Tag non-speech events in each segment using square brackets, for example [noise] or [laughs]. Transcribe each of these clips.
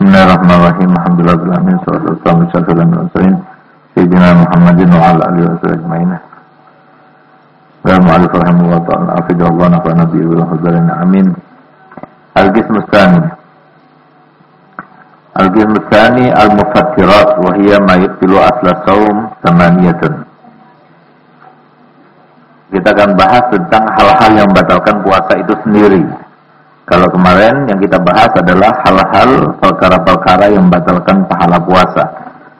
Bismillahirrahmanirrahim. Alhamdulillahirabbil alamin. Wassalatu wassalamu ala Sayyidina Muhammadin wa ala alihi wa sahbihi Qala mu'allif rahimahullah ta'ala afidu Allah nafa nabi wa hadarin amin. Al-qism tsani. Al-qism tsani al-mufattirat wa hiya ma yaqtilu asla saum thamaniyatan. Kita akan bahas tentang hal-hal yang membatalkan puasa itu sendiri. Kalau kemarin yang kita bahas adalah hal-hal perkara-perkara yang membatalkan pahala puasa.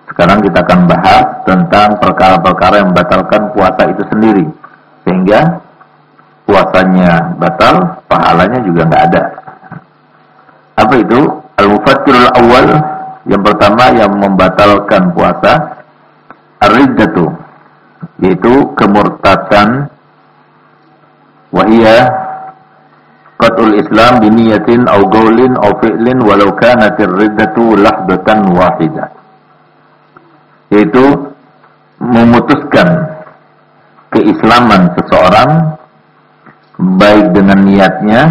Sekarang kita akan bahas tentang perkara-perkara yang membatalkan puasa itu sendiri. Sehingga puasanya batal, pahalanya juga nggak ada. Apa itu? Al-mufattirul awal yang pertama yang membatalkan puasa ar-riddatu yaitu kemurtadan wahiyah Qatul Islam biniyatin au gaulin au fi'lin walau kanatir riddatu lahdatan wahidah. Yaitu memutuskan keislaman seseorang baik dengan niatnya.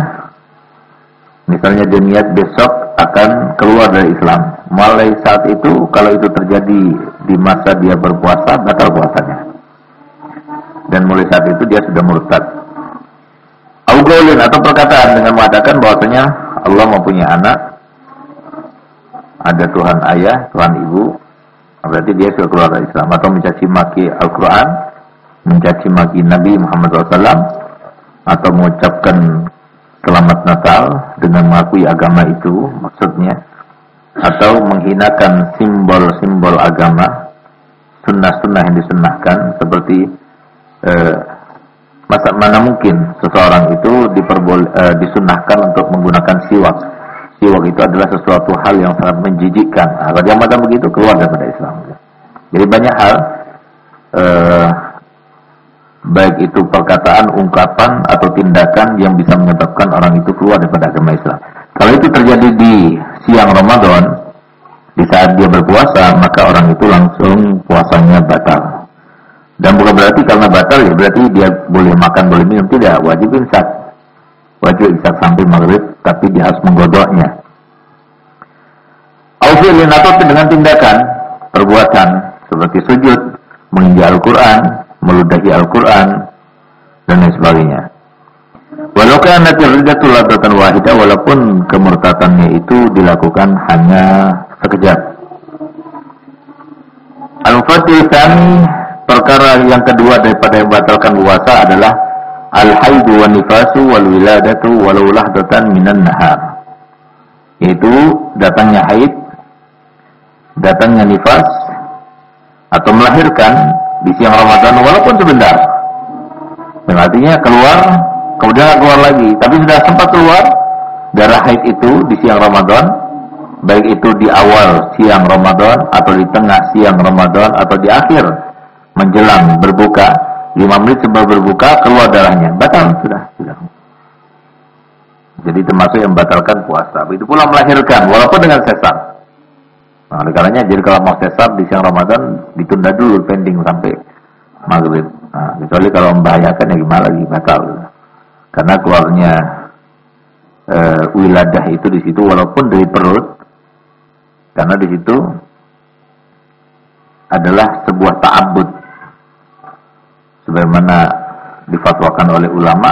Misalnya dia niat besok akan keluar dari Islam. Mulai saat itu kalau itu terjadi di masa dia berpuasa batal puasanya. Dan mulai saat itu dia sudah murtad Augolin atau perkataan dengan mengatakan bahwasanya Allah mempunyai anak, ada Tuhan ayah, Tuhan ibu, berarti dia sudah keluar dari Islam. Atau mencaci maki Al-Quran, mencaci maki Nabi Muhammad SAW, atau mengucapkan selamat Natal dengan mengakui agama itu, maksudnya, atau menghinakan simbol-simbol agama, sunnah-sunnah yang disunnahkan, seperti eh, Masa mana mungkin seseorang itu diperbol, e, disunahkan untuk menggunakan siwak? Siwak itu adalah sesuatu hal yang sangat menjijikkan. Nah, kalau dia macam begitu keluar daripada Islam. Jadi banyak hal e, baik itu perkataan, ungkapan atau tindakan yang bisa menyebabkan orang itu keluar daripada agama Islam. Kalau itu terjadi di siang Ramadan, di saat dia berpuasa, maka orang itu langsung puasanya batal. Dan bukan berarti karena batal ya berarti dia boleh makan boleh minum tidak wajib imsak. Wajib imsak sampai maghrib tapi dia harus menggodoknya. Aufilin atau dengan tindakan perbuatan seperti sujud, menginjak Al-Quran, meludahi Al-Quran dan lain sebagainya. Walau karena ladatan wahidah walaupun kemurtatannya itu dilakukan hanya sekejap. Al-Fatih Perkara yang kedua daripada yang membatalkan puasa adalah al-haidu wa nifasu wal wiladatu walau lahdatan minan nahar. Yaitu datangnya haid, datangnya nifas atau melahirkan di siang Ramadan walaupun sebentar. Dan artinya keluar kemudian keluar lagi, tapi sudah sempat keluar darah haid itu di siang Ramadan, baik itu di awal siang Ramadan atau di tengah siang Ramadan atau di akhir menjelang berbuka, lima menit sebelum berbuka keluar darahnya, batal sudah, sudah. Jadi termasuk yang membatalkan puasa. Itu pula melahirkan, walaupun dengan sesar. Nah, oleh karenanya, jadi kalau mau sesar di siang Ramadan ditunda dulu pending sampai maghrib. Nah, kecuali kalau membahayakan ya gimana lagi batal. Karena keluarnya e, wiladah itu di situ walaupun dari perut, karena di situ adalah sebuah ta'abbud sebagaimana difatwakan oleh ulama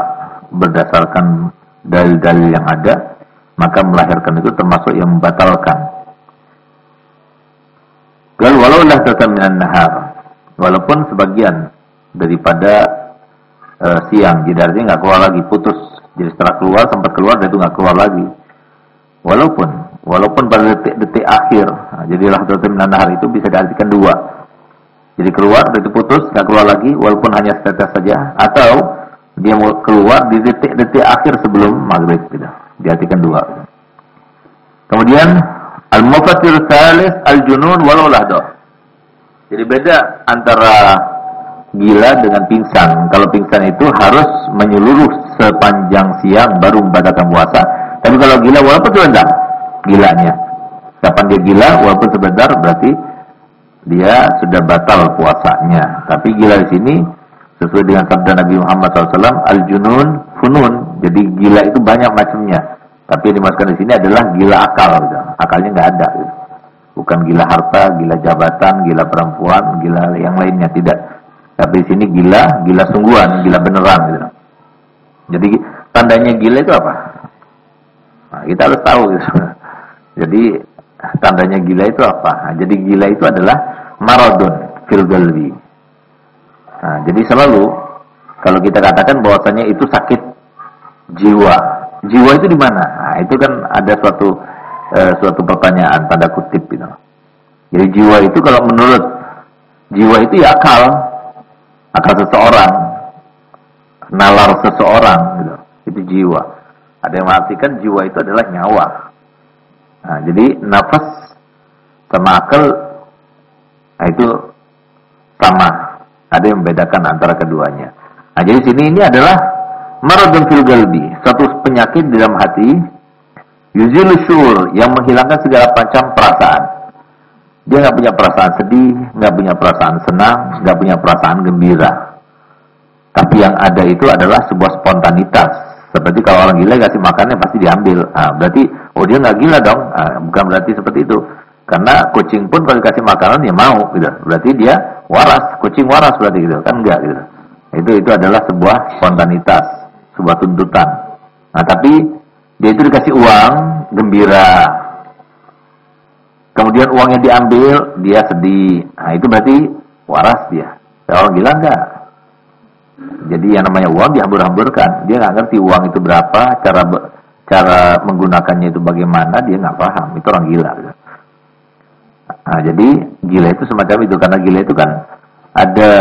berdasarkan dalil-dalil yang ada maka melahirkan itu termasuk yang membatalkan. Gal walau lah nahar walaupun sebagian daripada uh, siang jadi artinya nggak keluar lagi putus. Jadi setelah keluar sempat keluar dan itu nggak keluar lagi. Walaupun walaupun pada detik-detik akhir nah, jadi nahar itu bisa diartikan dua jadi keluar, itu putus, nggak keluar lagi, walaupun hanya setetes saja. Atau dia mau keluar di detik-detik akhir sebelum maghrib. Gitu. Diartikan dua. Kemudian, al-mufatir salis al-junun walau lahdoh. Jadi beda antara gila dengan pingsan. Kalau pingsan itu harus menyeluruh sepanjang siang baru membatalkan puasa. Tapi kalau gila walaupun sebentar, gilanya. Kapan dia gila walaupun sebentar berarti dia sudah batal puasanya. Tapi gila di sini sesuai dengan sabda Nabi Muhammad SAW, al-junun funun. Jadi gila itu banyak macamnya. Tapi yang dimasukkan di sini adalah gila akal gitu. Akalnya nggak ada gitu. Bukan gila harta, gila jabatan, gila perempuan, gila yang lainnya tidak. Tapi di sini gila, gila sungguhan, gila beneran gitu. Jadi tandanya gila itu apa? Nah, kita harus tahu gitu. [laughs] Jadi tandanya gila itu apa? Nah, jadi gila itu adalah maradun fil galbi. Nah, jadi selalu kalau kita katakan bahwasanya itu sakit jiwa. Jiwa itu di mana? Nah, itu kan ada suatu uh, suatu pertanyaan pada kutip itu. Jadi jiwa itu kalau menurut jiwa itu ya akal, akal seseorang, nalar seseorang gitu. Itu jiwa. Ada yang mengartikan jiwa itu adalah nyawa. Nah, jadi nafas sama akal nah itu sama. Ada yang membedakan antara keduanya. Nah, jadi sini ini adalah maradun fil galbi, satu penyakit di dalam hati Yuzil syur yang menghilangkan segala macam perasaan. Dia nggak punya perasaan sedih, nggak punya perasaan senang, nggak punya perasaan gembira. Tapi yang ada itu adalah sebuah spontanitas. Seperti kalau orang gila kasih makannya pasti diambil. Nah, berarti oh dia nggak gila dong. Nah, bukan berarti seperti itu. Karena kucing pun kalau dikasih makanan ya mau gitu. Berarti dia waras, kucing waras berarti gitu. Kan enggak gitu. Itu itu adalah sebuah spontanitas, sebuah tuntutan. Nah, tapi dia itu dikasih uang, gembira. Kemudian uangnya diambil, dia sedih. Nah, itu berarti waras dia. Ya, orang gila enggak? Jadi yang namanya uang dihambur-hamburkan. Dia nggak ngerti uang itu berapa, cara cara menggunakannya itu bagaimana, dia nggak paham. Itu orang gila. Nah, jadi gila itu semacam itu karena gila itu kan ada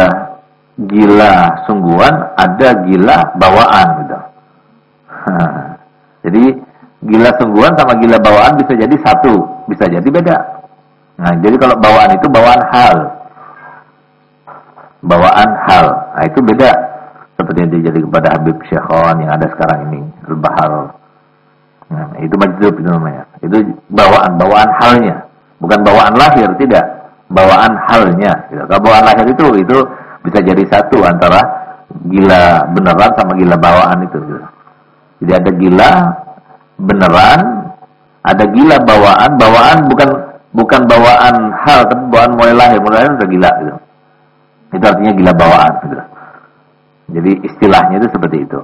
gila sungguhan, ada gila bawaan gitu. Jadi gila sungguhan sama gila bawaan bisa jadi satu, bisa jadi beda. Nah, jadi kalau bawaan itu bawaan hal. Bawaan hal. Nah, itu beda. Seperti yang terjadi kepada Habib Syekhon yang ada sekarang ini, Al-Bahar. Nah, itu majzub itu namanya. Itu bawaan, bawaan halnya. Bukan bawaan lahir, tidak. Bawaan halnya. Kalau bawaan lahir itu, itu bisa jadi satu antara gila beneran sama gila bawaan itu. Gitu. Jadi ada gila beneran, ada gila bawaan. Bawaan bukan bukan bawaan hal, tapi bawaan mulai lahir. Mulai lahir udah gila gitu. Itu artinya gila bawaan gitu. Jadi istilahnya itu seperti itu.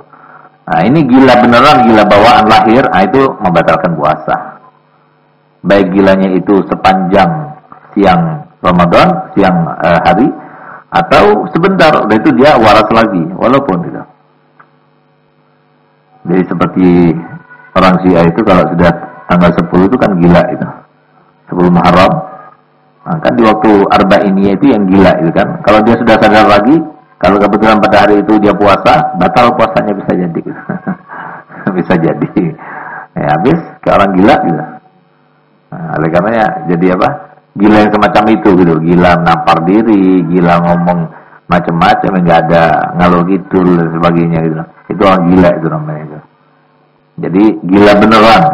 Nah ini gila beneran, gila bawaan lahir, nah itu membatalkan puasa. Baik gilanya itu sepanjang siang Ramadan, siang uh, hari, atau sebentar, udah itu dia waras lagi, walaupun tidak. Jadi seperti orang Syiah itu kalau sudah tanggal 10 itu kan gila itu. 10 Muharram. Nah, kan di waktu arba ini itu yang gila itu kan. Kalau dia sudah sadar lagi, kalau kebetulan pada hari itu dia puasa, batal puasanya bisa jadi. [laughs] Bisa jadi. Ya, habis ke orang gila gitu. Nah, oleh karenanya jadi apa? Gila yang semacam itu gitu. Gila nampar diri, gila ngomong macam-macam enggak ada ngalor gitu dan sebagainya gitu. Itu orang gila itu namanya itu. Jadi gila beneran.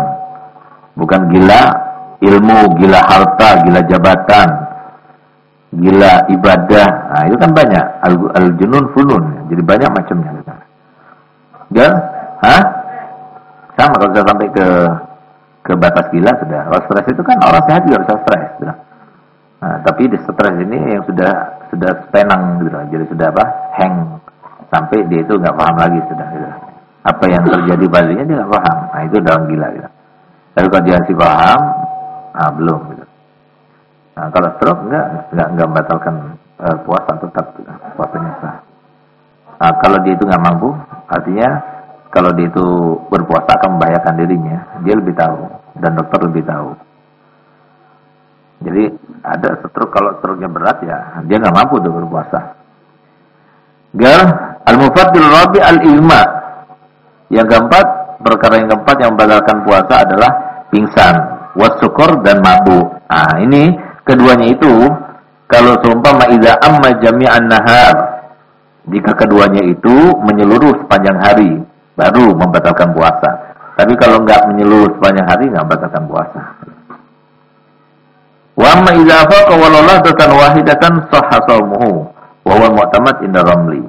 Bukan gila ilmu, gila harta, gila jabatan, gila ibadah. Nah, itu kan banyak. Al-junun al funun. Jadi banyak macamnya. Ya? Hah? Sama kalau sudah sampai ke ke batas gila sudah. Kalau stres itu kan orang sehat juga bisa stres. Gitu. Nah, tapi di stres ini yang sudah sudah penang gitu. Jadi sudah apa? Hang sampai dia itu nggak paham lagi sudah gitu. apa yang terjadi padanya dia nggak paham nah itu dalam gila gitu. tapi kalau dia masih paham ah belum gitu. Nah kalau stroke nggak nggak nggak membatalkan uh, puasa tetap puasanya sah. Nah, kalau dia itu nggak mampu artinya kalau dia itu berpuasa akan membahayakan dirinya. Dia lebih tahu dan dokter lebih tahu. Jadi ada stroke kalau stroke-nya berat ya dia nggak mampu untuk berpuasa. Gal al-mufaddil rabi al-ilma. Yang keempat, perkara yang keempat yang membatalkan puasa adalah pingsan, wasukur dan mabuk. Nah, ini keduanya itu kalau seumpama idza amma jami'an nahar jika keduanya itu menyeluruh sepanjang hari baru membatalkan puasa. Tapi kalau enggak menyeluruh sepanjang hari enggak membatalkan puasa. Wa amma idza faqa waladatan wahidatan sahha shaumuhu wa huwa mu'tamad inda ramli.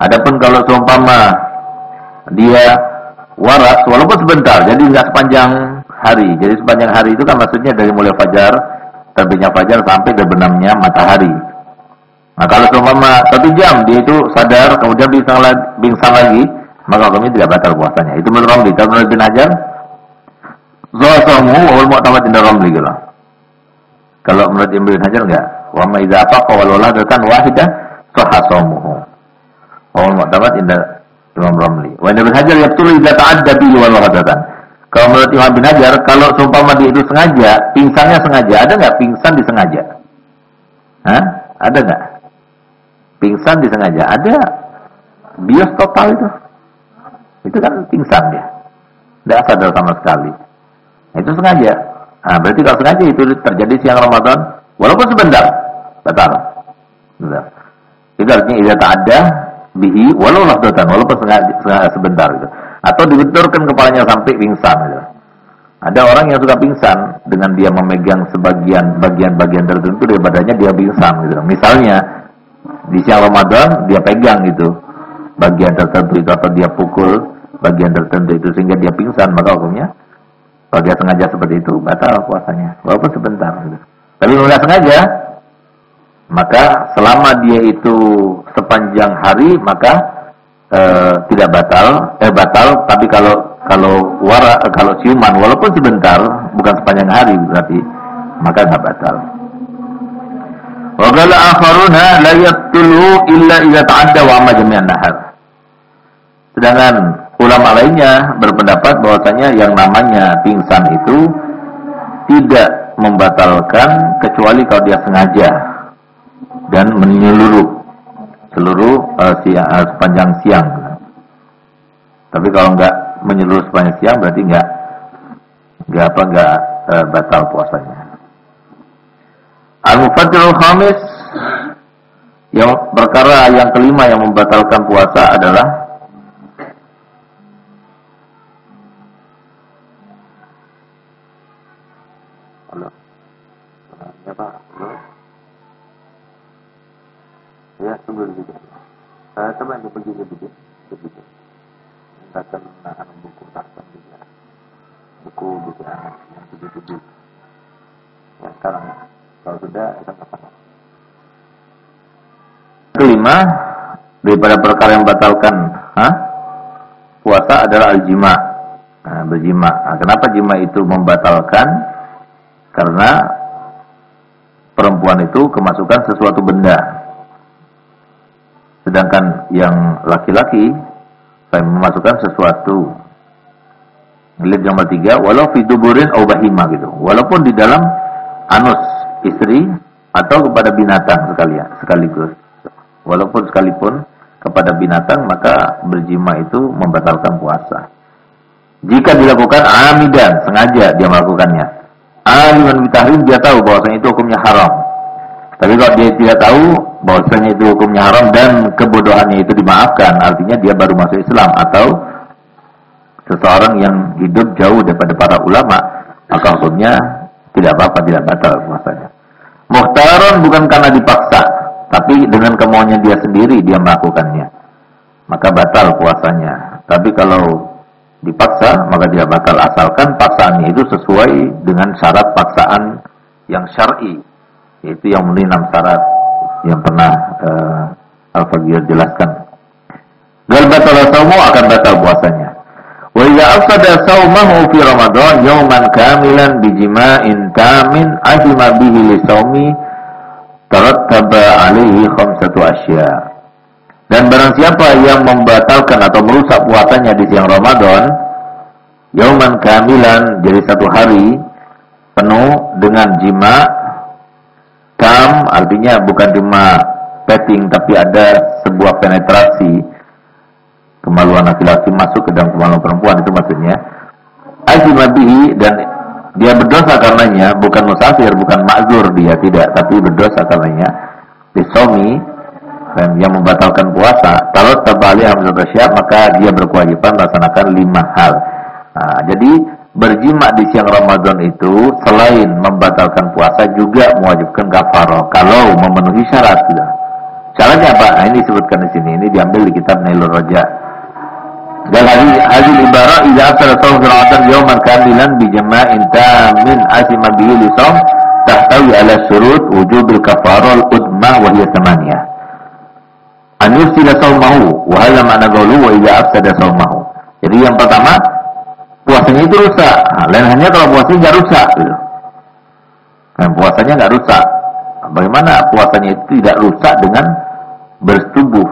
Adapun kalau seumpama dia waras walaupun sebentar, jadi nggak sepanjang hari. Jadi sepanjang hari itu kan maksudnya dari mulai fajar terbitnya fajar sampai terbenamnya matahari. Nah kalau seumpama satu jam dia itu sadar kemudian pingsan lagi, pingsan lagi maka kami tidak batal puasanya. Itu menurut Romli. Kalau menurut bin Hajar, Zosomu wal mu'tamad inda Romli gitu. Kalau menurut Ibn Hajar enggak. Wa ma idza afaqa wal waladatan wahidah sahasamuhu. Wal mu'tamad inda Imam Romli. Wa Ibn Hajar yaqtulu idza ta'adda bihi wal waladatan. Kalau menurut Imam bin Hajar, kalau seumpama dia itu sengaja, pingsannya sengaja, ada nggak pingsan disengaja? Hah? Ada nggak? Pingsan disengaja? Ada. Bios total itu. Itu kan pingsan ya. Tidak sadar sama sekali. Itu sengaja. Nah, berarti kalau sengaja itu terjadi siang Ramadan, walaupun sebentar, batal. Itu artinya tidak ada bihi walau lafdatan, walaupun sengaja sebentar gitu. Atau dibenturkan kepalanya sampai pingsan gitu. Ada orang yang suka pingsan dengan dia memegang sebagian bagian-bagian tertentu dari badannya dia pingsan gitu. Misalnya di siang Ramadan dia pegang gitu bagian tertentu itu atau dia pukul bagian tertentu itu sehingga dia pingsan maka hukumnya kalau dia sengaja seperti itu batal puasanya walaupun sebentar gitu. tapi kalau sengaja maka selama dia itu sepanjang hari maka e, tidak batal. Eh batal tapi kalau kalau wara kalau ciuman walaupun sebentar bukan sepanjang hari berarti maka nggak batal. Wa akharuna la yaqtulu illa idza ta'adda wa amma jami'an nahar. Sedangkan ulama lainnya berpendapat bahwasanya yang namanya pingsan itu tidak membatalkan kecuali kalau dia sengaja dan menyeluruh seluruh uh, siang, uh, sepanjang siang. Tapi kalau enggak menyeluruh sepanjang siang berarti enggak enggak apa enggak uh, batal puasanya. Al-Mufaddil Khamis yang perkara yang kelima yang membatalkan puasa adalah Ya, tunggu dulu. Uh, coba yang pergi ke bikin, ke bikin. Mintakan anak buku takkan juga. Buku buku yang tujuh tujuh. Ya sekarang, kalau sudah akan apa? Kelima daripada perkara yang batalkan, Hah? puasa adalah al-jima. Nah, berjima. Nah, kenapa jima itu membatalkan? Karena perempuan itu kemasukan sesuatu benda Sedangkan yang laki-laki saya memasukkan sesuatu. Lihat nomor tiga, walau fiduburin au bahima gitu. Walaupun di dalam anus istri atau kepada binatang sekalian sekaligus. Walaupun sekalipun kepada binatang maka berjima itu membatalkan puasa. Jika dilakukan amidan, sengaja dia melakukannya. Aliman bitahrim dia tahu bahwasanya itu hukumnya haram. Tapi kalau dia tidak tahu bahwasanya itu hukumnya haram dan kebodohannya itu dimaafkan, artinya dia baru masuk Islam atau seseorang yang hidup jauh daripada para ulama, maka hukumnya tidak apa-apa, tidak batal puasanya. Muhtaron bukan karena dipaksa, tapi dengan kemauannya dia sendiri dia melakukannya. Maka batal puasanya. Tapi kalau dipaksa, maka tidak batal asalkan paksaannya itu sesuai dengan syarat paksaan yang syar'i, yaitu yang memenuhi enam syarat yang pernah uh, Al-Faqir jelaskan. Dan batal saumu akan batal puasanya. Wa idza afsada saumahu fi Ramadan yawman kamilan bi jima'in tamin azima bihi li saumi tarattaba alaihi khamsatu asya. Dan barang siapa yang membatalkan atau merusak puasanya di siang Ramadan yauman kamilan jadi satu hari penuh dengan jima' Kam artinya bukan cuma petting tapi ada sebuah penetrasi. Kemaluan laki-laki masuk ke dalam kemaluan perempuan itu maksudnya. Ajimabihi dan dia berdosa karenanya bukan musafir bukan makzur dia tidak tapi berdosa karenanya. Disomi dan yang membatalkan puasa. Kalau terbalik hamzah maka dia berkewajiban melaksanakan lima hal. Nah, jadi berjima di siang Ramadan itu selain membatalkan puasa juga mewajibkan kafaro kalau memenuhi syarat gitu. Syaratnya apa? Nah, ini disebutkan di sini. Ini diambil di kitab Nailul Roja. Dan hadis hadis ibarat idza asara sawm Ramadan yawman kamilan bi jama'in tamin asima bihi tahtawi ala syurut wujubil kafarah al-udma wa hiya thamaniyah. An yufsida sawmahu wa hadha ma'na qawlu wa idza sawmahu. Jadi yang pertama puasanya itu rusak. Nah, lain hanya kalau puasanya nggak rusak gitu. Nah, puasanya nggak rusak. Nah, bagaimana puasanya itu tidak rusak dengan bersetubuh?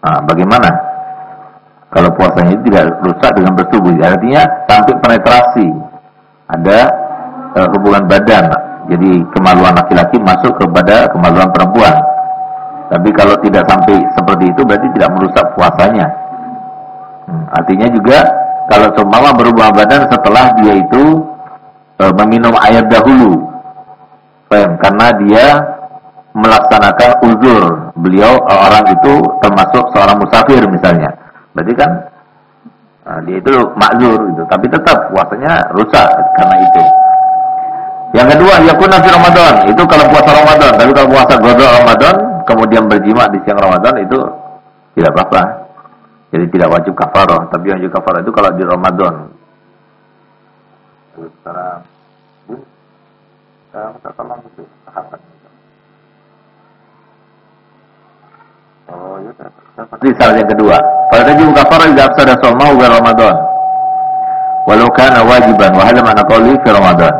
Nah, bagaimana? Kalau puasanya itu tidak rusak dengan bersetubuh, artinya sampai penetrasi ada e, hubungan badan. Jadi kemaluan laki-laki masuk kepada kemaluan perempuan. Tapi kalau tidak sampai seperti itu berarti tidak merusak puasanya. Hmm, artinya juga kalau seumpama berubah badan setelah dia itu e, meminum air dahulu. Paham? Karena dia melaksanakan uzur. Beliau e, orang itu termasuk seorang musafir misalnya. Berarti kan nah, dia itu makzur gitu. Tapi tetap puasanya rusak karena itu. Yang kedua, yakuna fi Ramadan. Itu kalau puasa Ramadan. Tapi kalau puasa godok Ramadan, kemudian berjima di siang Ramadan itu tidak apa-apa. Jadi tidak wajib kafarah, tapi wajib kafarah itu kalau di Ramadan. Kita tolong itu. Oh salah yang kedua. Pada tadi kafarah tidak afsada somahu di Ramadan. Walau kana wajiban, wa hadha ma'na qawli fi Ramadan.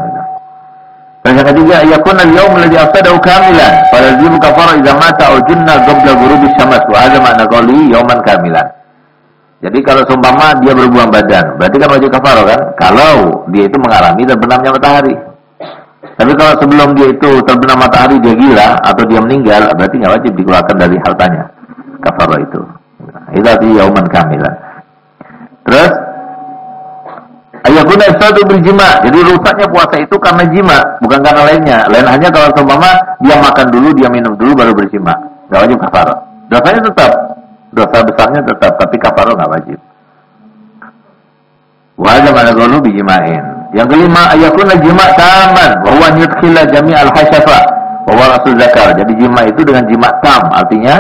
Dan yang ketiga, yakun al-yawm alladhi afsadahu kamilan. Pada tadi kafarah idza mata aw junna qabla ghurubi syams, wa hadha ma'na qawli yawman kamilan. Jadi kalau seumpama dia berbuang badan, berarti kan wajib kafarah kan? Kalau dia itu mengalami terbenamnya matahari. Tapi kalau sebelum dia itu terbenam matahari dia gila atau dia meninggal, berarti nggak wajib dikeluarkan dari hartanya kafarah itu. Itu artinya yauman kamilan. Terus ayakuna satu berjima. Jadi rusaknya puasa itu karena jima, bukan karena lainnya. Lain hanya kalau seumpama dia makan dulu, dia minum dulu baru berjima. Nggak wajib kafarah. Dosanya tetap dosa besarnya tetap tapi kafarah nggak wajib. Wajib mana golu bijimain. Yang kelima ayakuna jima taman wa huwa yudkhila jami' al hasyafa wa huwa rasul zakar. Jadi jima itu dengan jima tam artinya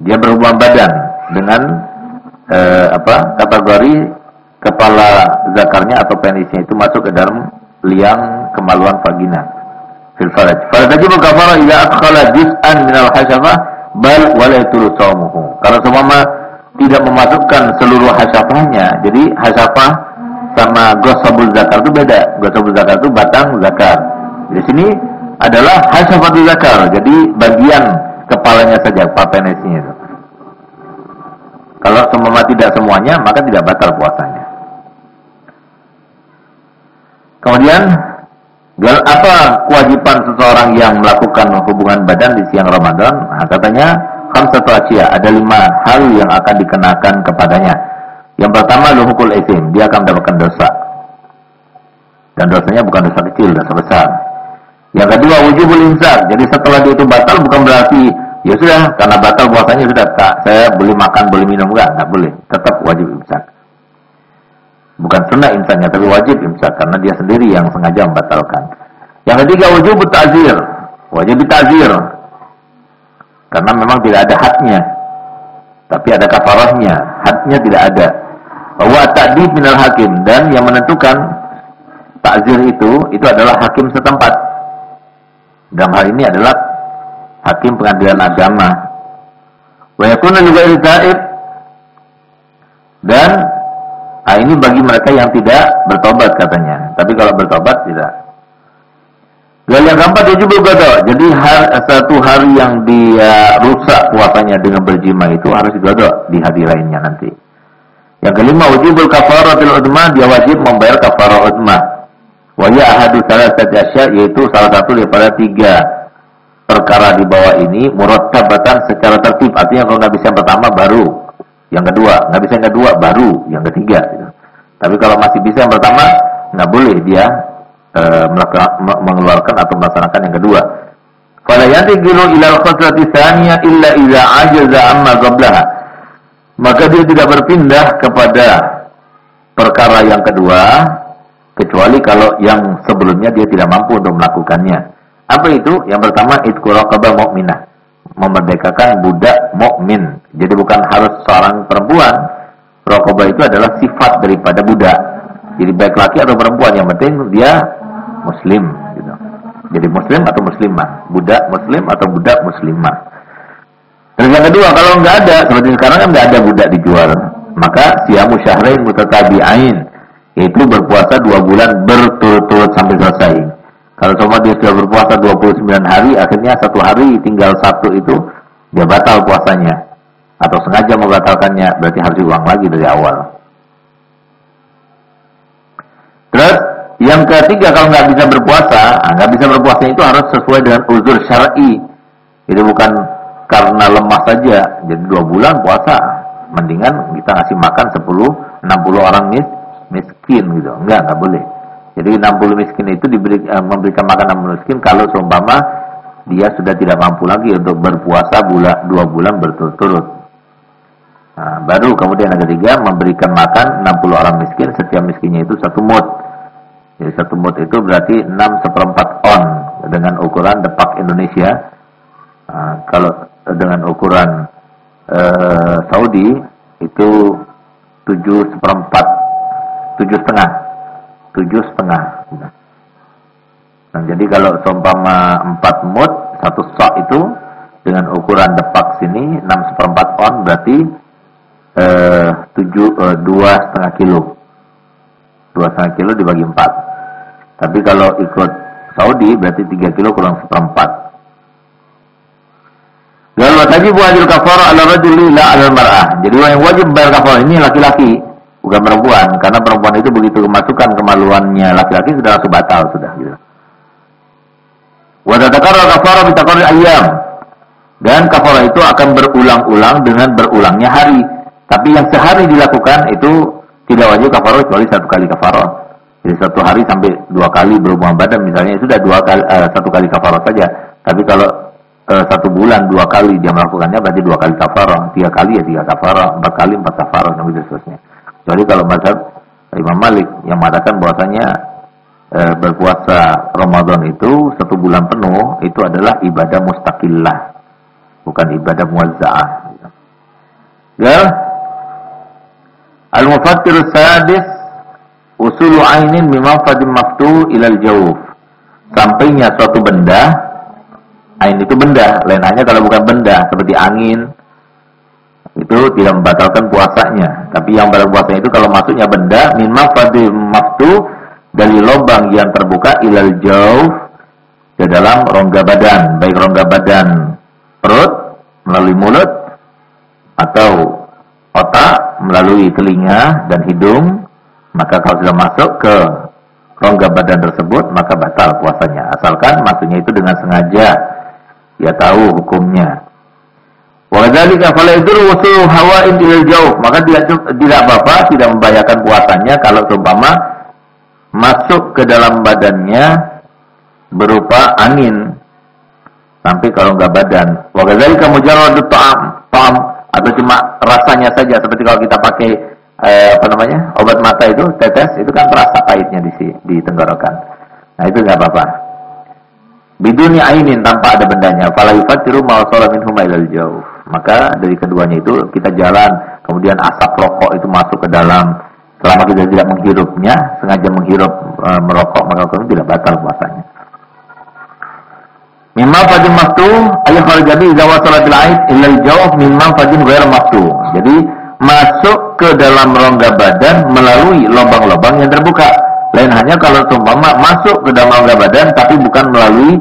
dia berhubungan badan dengan eh, apa kategori kepala zakarnya atau penisnya itu masuk ke dalam liang kemaluan vagina fil faraj. Fala tajibu kafara idza adkhala min al hasyafa bal walaitul saumuhu. Kalau semua tidak memasukkan seluruh hasyafahnya, jadi hasyafah sama gosabul zakar itu beda. Gosabul zakar itu batang zakar. Di sini adalah hasyafatul zakar, jadi bagian kepalanya saja, papenesnya itu. Kalau semua tidak semuanya, maka tidak batal puasanya. Kemudian apa kewajiban seseorang yang melakukan hubungan badan di siang Ramadan? Nah, katanya satu asia, ada lima hal yang akan dikenakan kepadanya. Yang pertama luhukul isim, dia akan mendapatkan dosa. Dan dosanya bukan dosa kecil, dosa besar. Yang kedua wujubul imsak. Jadi setelah dia itu batal bukan berarti ya sudah karena batal puasanya sudah tak saya boleh makan boleh minum enggak, enggak boleh. Tetap wajib imsak. Bukan sunnah imsaknya, tapi wajib imsak karena dia sendiri yang sengaja membatalkan. Yang ketiga wajib ta'zir. Wajib ta'zir. Karena memang tidak ada haknya. Tapi ada kafarahnya. Haknya tidak ada. Wa ta'dib minal hakim dan yang menentukan takzir itu itu adalah hakim setempat. Dalam hal ini adalah hakim pengadilan agama. Wa ta'ib dan ini bagi mereka yang tidak bertobat katanya. Tapi kalau bertobat tidak. Dan yang keempat dia juga godok. Jadi satu hari yang dia rusak puasanya dengan berjima itu harus digodok di hari lainnya nanti. Yang kelima wajibul kafaratul udma dia wajib membayar kafarah udma. Wajah ahadu salah satu yaitu salah satu daripada tiga perkara di bawah ini murattabatan secara tertib. Artinya kalau nggak bisa yang pertama baru yang kedua, nggak bisa yang kedua baru yang ketiga. Gitu. Tapi kalau masih bisa yang pertama, nggak boleh dia e, mengeluarkan atau melaksanakan yang kedua. Fala yantiqilu ila al-khatrati tsaniyah illa idza ajaza amma qablaha. Maka dia tidak berpindah kepada perkara yang kedua kecuali kalau yang sebelumnya dia tidak mampu untuk melakukannya. Apa itu? Yang pertama itqu raqabah mu'minah memerdekakan budak mukmin. Jadi bukan harus seorang perempuan, Rokobah itu adalah sifat daripada budak. Jadi baik laki atau perempuan yang penting dia muslim gitu. Jadi muslim atau muslimah, budak muslim atau budak muslimah. Dan yang kedua, kalau nggak ada seperti sekarang kan nggak ada budak dijual, maka siamu syahrain mutatabi'ain yaitu berpuasa dua bulan berturut-turut sampai selesai. Kalau cuma dia sudah berpuasa 29 hari, akhirnya satu hari tinggal satu itu dia batal puasanya atau sengaja membatalkannya, berarti harus diulang lagi dari awal. Terus yang ketiga kalau nggak bisa berpuasa, ah, nggak bisa berpuasa itu harus sesuai dengan uzur syar'i. Jadi bukan karena lemah saja, jadi dua bulan puasa, mendingan kita ngasih makan 10, 60 orang mis, miskin gitu, enggak, nggak boleh. Jadi 60 miskin itu diberi, eh, memberikan makan 60 miskin kalau seumpama dia sudah tidak mampu lagi untuk berpuasa bulan dua bulan berturut-turut. Nah, baru kemudian yang ketiga memberikan makan 60 orang miskin, setiap miskinnya itu satu mut. Jadi satu mut itu berarti 6 seperempat on dengan ukuran depak Indonesia. Nah, kalau dengan ukuran eh, Saudi itu 7 seperempat, 7 setengah tujuh setengah. Nah, jadi kalau seumpama empat mut satu sok itu dengan ukuran depak sini enam seperempat on berarti tujuh eh, dua setengah kilo. Dua setengah kilo dibagi empat. Tapi kalau ikut Saudi berarti tiga kilo kurang seperempat. Dan wajib wajib kafar ala rajuli la ala mar'ah. Jadi yang wajib bayar kafar ini laki-laki bukan perempuan karena perempuan itu begitu kemasukan kemaluannya laki-laki sudah langsung batal sudah gitu. Wa tatakarrar kafara bi ayam. Dan kafara itu akan berulang-ulang dengan berulangnya hari. Tapi yang sehari dilakukan itu tidak wajib kafara kecuali satu kali kafara. Jadi satu hari sampai dua kali berhubungan badan misalnya itu sudah dua kali uh, satu kali kafara saja. Tapi kalau uh, satu bulan dua kali dia melakukannya berarti dua kali kafara, tiga kali ya tiga kafara, empat kali empat kafara dan seterusnya. Jadi kalau mazhab Imam Malik yang mengatakan bahwasanya e, berpuasa Ramadan itu satu bulan penuh itu adalah ibadah mustaqillah, bukan ibadah muwazza'ah. Ya. Al-mufattir sadis usulu ainin mimafadin maftu ilal jauh. Sampainya suatu benda, ain itu benda, lain kalau bukan benda seperti angin, itu tidak membatalkan puasanya. Tapi yang batal puasanya itu kalau masuknya benda min mafadi maftu dari lubang yang terbuka ilal jauh ke dalam rongga badan, baik rongga badan perut melalui mulut atau otak melalui telinga dan hidung, maka kalau sudah masuk ke rongga badan tersebut maka batal puasanya. Asalkan masuknya itu dengan sengaja, dia tahu hukumnya. Wadzalika fala yadurru wusul hawa'in ilal jauh. Maka tidak tidak apa-apa, tidak membahayakan puasanya kalau seumpama masuk ke dalam badannya berupa angin sampai kalau enggak badan. Wa kadzalika mujarradu ta'am, ta'am atau cuma rasanya saja seperti kalau kita pakai eh, apa namanya? obat mata itu tetes itu kan terasa pahitnya di di tenggorokan. Nah, itu enggak apa-apa. Biduni ainin tanpa ada bendanya. Fala yufatiru ma wasala minhum ilal jauh maka dari keduanya itu kita jalan, kemudian asap rokok itu masuk ke dalam. Selama kita tidak menghirupnya, sengaja menghirup e, merokok, maka itu tidak batal puasanya. Mimma fajin maktu ayat kharajabi idza wasalat al-aid ila al-jawf mimma fajin ghair maktu. Jadi masuk ke dalam rongga badan melalui lubang-lubang yang terbuka. Lain hanya kalau seumpama masuk ke dalam rongga badan tapi bukan melalui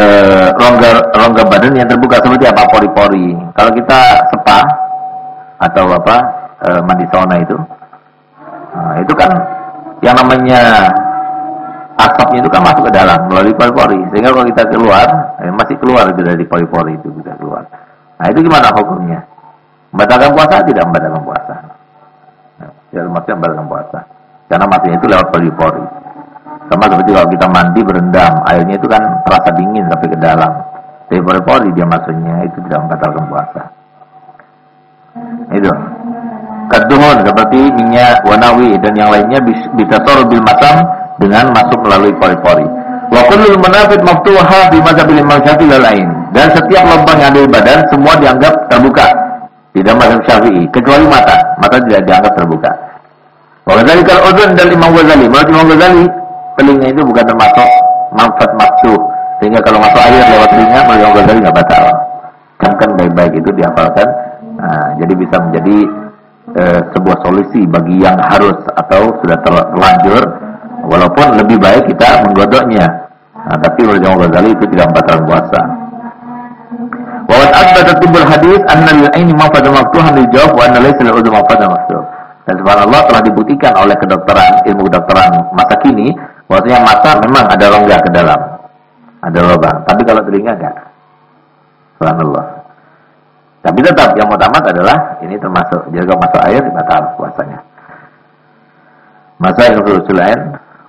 eh, rongga rongga badan yang terbuka seperti apa pori-pori. Kalau kita spa atau apa eh, mandi sauna itu, nah, itu kan yang namanya asapnya itu kan masuk ke dalam melalui pori-pori. Sehingga kalau kita keluar, eh, masih keluar dari pori-pori itu bisa keluar. Nah itu gimana hukumnya? Membatalkan puasa tidak membatalkan puasa. Nah, ya maksudnya membatalkan puasa. Karena masuknya itu lewat pori-pori. Sama seperti kalau kita mandi berendam, airnya itu kan terasa dingin sampai ke dalam. Tapi pori-pori dia masuknya itu tidak membatalkan puasa. Itu. Kaduhun seperti minyak wanawi dan yang lainnya bisa bil matam dengan masuk melalui pori-pori. Wa kullul maftuha bi madhabil Imam Syafi'i lain. Dan setiap lubang yang ada di badan semua dianggap terbuka. Tidak mazhab Syafi'i, kecuali mata. Mata tidak dianggap terbuka. Ghazali kalau udhun dan Imam Ghazali. Menurut Imam Ghazali, telinga itu bukan termasuk manfaat maksuh. Sehingga kalau masuk air lewat telinga, menurut Imam Ghazali nggak batal. Camkan baik-baik itu dihafalkan. Nah, jadi bisa menjadi e, sebuah solusi bagi yang harus atau sudah terlanjur. Walaupun lebih baik kita menggodoknya. Nah, tapi menurut Imam Ghazali itu tidak membatalkan puasa. Wawat akbar tibul hadis anna lil aini mafada maftuhan dijawab wa anna laysa lil udhu mafada maftuh. Dan subhanallah telah dibuktikan oleh kedokteran, ilmu kedokteran masa kini, bahwasanya mata memang ada rongga ke dalam. Ada lubang. Tapi kalau telinga enggak. Subhanallah. Tapi tetap yang utama adalah ini termasuk jaga masuk air batal puasanya. Masa yang lain